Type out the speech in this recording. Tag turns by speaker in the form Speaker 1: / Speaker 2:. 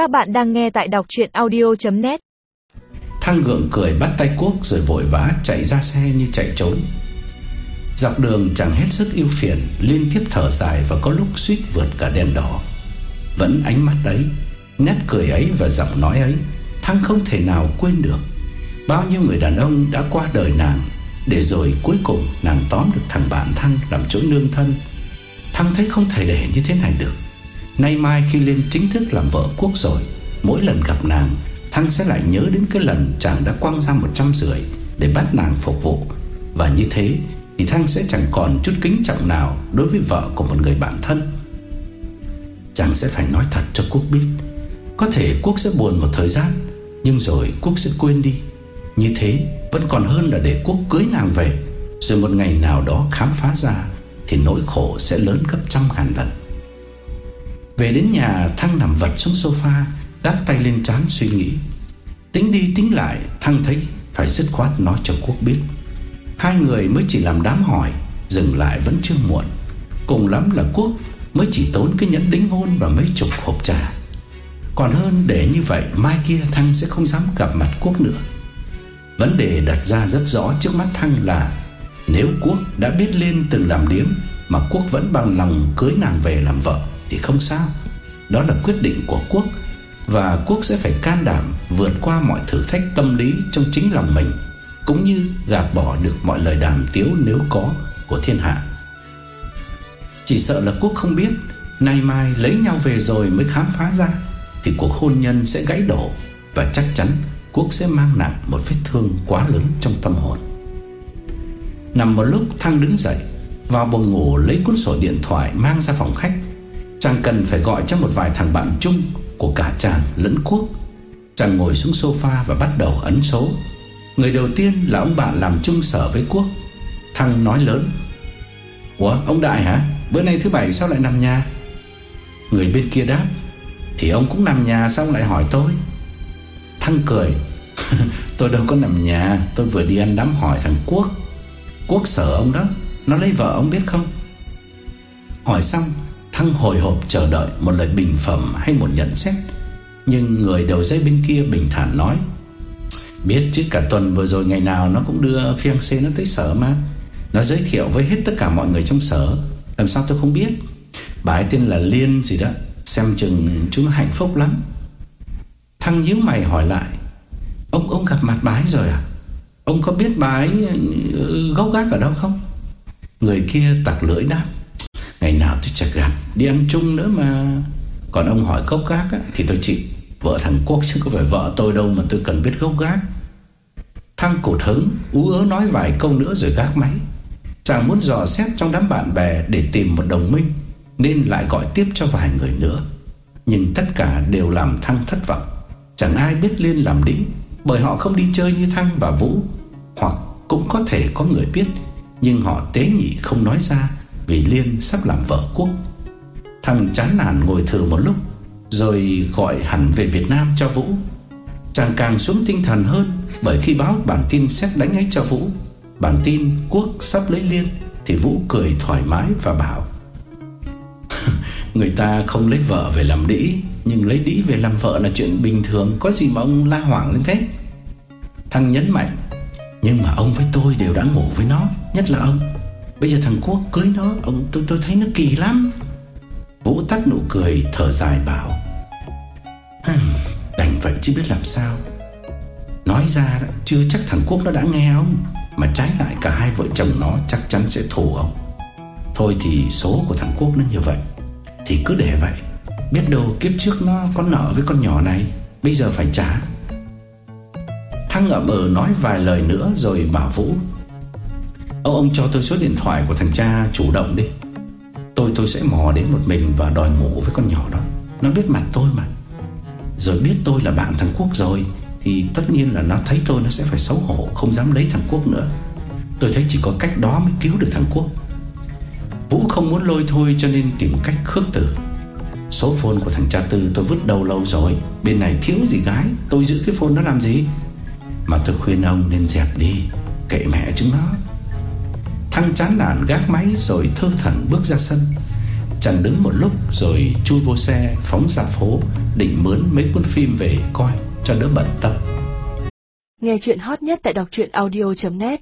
Speaker 1: Các bạn đang nghe tại đọc chuyện audio.net
Speaker 2: Thăng gượng cười bắt tay Quốc rồi vội vã chạy ra xe như chạy trốn. Dọc đường chẳng hết sức yêu phiền, Liên tiếp thở dài và có lúc suýt vượt cả đèn đỏ. Vẫn ánh mắt ấy, Nét cười ấy và giọng nói ấy, Thăng không thể nào quên được. Bao nhiêu người đàn ông đã qua đời nàng, Để rồi cuối cùng nàng tóm được thằng bạn Thăng làm chỗ nương thân. Thăng thấy không thể để như thế này được. Nay mai khi liên chính thức làm vợ quốc rồi, Mỗi lần gặp nàng, Thăng sẽ lại nhớ đến cái lần chàng đã quăng ra một trăm rưỡi Để bắt nàng phục vụ. Và như thế, thì Thăng sẽ chẳng còn chút kính trọng nào Đối với vợ của một người bạn thân. Chàng sẽ phải nói thật cho Quốc biết. Có thể Quốc sẽ buồn một thời gian, Nhưng rồi Quốc sẽ quên đi. Như thế, vẫn còn hơn là để Quốc cưới nàng về. Rồi một ngày nào đó khám phá ra, Thì nỗi khổ sẽ lớn gấp trăm ngàn lần. Về đến nhà, Thăng nằm vật xuống sofa, Gác tay lên trán suy nghĩ. Tính đi tính lại, Thăng thấy phải dứt khoát nói cho Quốc biết. Hai người mới chỉ làm đám hỏi, Dừng lại vẫn chưa muộn. Cùng lắm là Quốc mới chỉ tốn cái nhẫn đính hôn Và mấy chục hộp trà. Còn hơn để như vậy, Mai kia Thăng sẽ không dám gặp mặt Quốc nữa. Vấn đề đặt ra rất rõ trước mắt Thăng là, Nếu Quốc đã biết lên từng làm điếm mà Quốc vẫn bằng lòng cưới nàng về làm vợ Thì không sao. Đó là quyết định của Quốc, Và Quốc sẽ phải can đảm vượt qua mọi thử thách tâm lý trong chính lòng mình, Cũng như gạt bỏ được mọi lời đàm tiếu nếu có của thiên hạ. Chỉ sợ là Quốc không biết, Nay mai lấy nhau về rồi mới khám phá ra, Thì cuộc hôn nhân sẽ gãy đổ, Và chắc chắn Quốc sẽ mang nặng một vết thương quá lớn trong tâm hồn. Nằm một lúc Thăng đứng dậy vào buồng ngủ lấy cuốn sổ điện thoại Mang ra phòng khách. Chàng cần phải gọi cho một vài thằng bạn chung Của cả chàng lẫn Quốc. Chàng ngồi xuống sofa và bắt đầu ấn số. Người đầu tiên là ông bạn làm chung sở với Quốc. Thăng nói lớn, Ủa, ông Đại hả? Bữa nay thứ bảy sao lại nằm nhà? Người bên kia đáp, Thì ông cũng nằm nhà sao lại hỏi tôi? Thăng cười. Tôi đâu có nằm nhà, Tôi vừa đi ăn đám hỏi thằng Quốc. Quốc sở ông đó. Nó lấy vợ ông biết không? Hỏi xong, Thăng hồi hộp chờ đợi một lời bình phẩm hay một nhận xét. Nhưng người đầu dây bên kia bình thản nói, Biết chứ, cả tuần vừa rồi ngày nào Nó cũng đưa fiancé nó tới sở mà. Nó giới thiệu với hết tất cả mọi người trong sở. Làm sao tôi không biết? Bà ấy tên là Liên gì đó. Xem chừng chúng nó hạnh phúc lắm. Thăng nhíu mày hỏi lại, Ông ông gặp mặt bà ấy rồi à? Ông có biết bà ấy ừ, gốc gác ở đâu không? Người kia tặc lưỡi đáp Ngày nào tôi chẳng gặp Đi ăn chung nữa mà. Còn ông hỏi gốc gác á, thì tôi chịu Vợ thằng Quốc chứ có phải vợ tôi đâu Mà tôi cần biết gốc gác. Thăng cột hứng ú ớ nói vài câu nữa rồi gác máy. Chàng muốn dò xét trong đám bạn bè Để tìm một đồng minh Nên lại gọi tiếp cho vài người nữa. Nhưng tất cả đều làm Thăng thất vọng. Chẳng ai biết Liên làm đĩ Bởi họ không đi chơi như Thăng và Vũ Hoặc cũng có thể có người biết. Nhưng họ tế nhị không nói ra, Vì Liên sắp làm vợ quốc. Thằng chán nản ngồi thử một lúc, Rồi gọi hẳn về Việt Nam cho Vũ. Chàng càng xuống tinh thần hơn, Bởi khi báo bản tin xét đánh ấy cho Vũ, Bản tin quốc sắp lấy Liên, Thì Vũ cười thoải mái và bảo, Người ta không lấy vợ về làm đĩ, Nhưng lấy đĩ về làm vợ là chuyện bình thường, Có gì mà ông la hoảng lên thế? Thằng nhấn mạnh nhưng mà ông với tôi đều đã ngủ với nó Nhất là ông. Bây giờ thằng Quốc cưới nó ông Tôi tôi thấy nó kỳ lắm. Vũ tắt nụ cười thở dài bảo Đành vậy chứ biết làm sao. Nói ra đó, chưa chắc thằng Quốc nó đã nghe ông Mà trái lại cả hai vợ chồng nó chắc chắn sẽ thù ông. Thôi thì số của thằng Quốc nó như vậy Thì cứ để vậy. Biết đâu kiếp trước nó có nợ với con nhỏ này Bây giờ phải trả. Thăng ngậm ừ nói vài lời nữa Rồi bảo Vũ, Ông ông cho tôi số điện thoại của thằng cha chủ động đi. Tôi tôi sẽ mò đến một mình Và đòi ngủ với con nhỏ đó. Nó biết mặt tôi mà. Rồi biết tôi là bạn thằng Quốc rồi, Thì tất nhiên là nó thấy tôi nó sẽ phải xấu hổ, Không dám lấy thằng Quốc nữa. Tôi thấy chỉ có cách đó mới cứu được thằng Quốc. Vũ không muốn lôi thôi cho nên tìm cách khước từ. Số phone của thằng cha Tư tôi vứt đầu lâu rồi, Bên này thiếu gì gái, Tôi giữ cái phone nó làm gì? Mà tôi khuyên ông nên dẹp đi, Kệ mẹ chúng nó. Thăng chán nản gác máy rồi thơ thẩn bước ra sân. Chàng đứng một lúc rồi chui vô xe, phóng ra phố, định mướn mấy cuốn phim về coi cho đỡ bận tâm.
Speaker 3: Nghe chuyện hot nhất tại đọc audio net.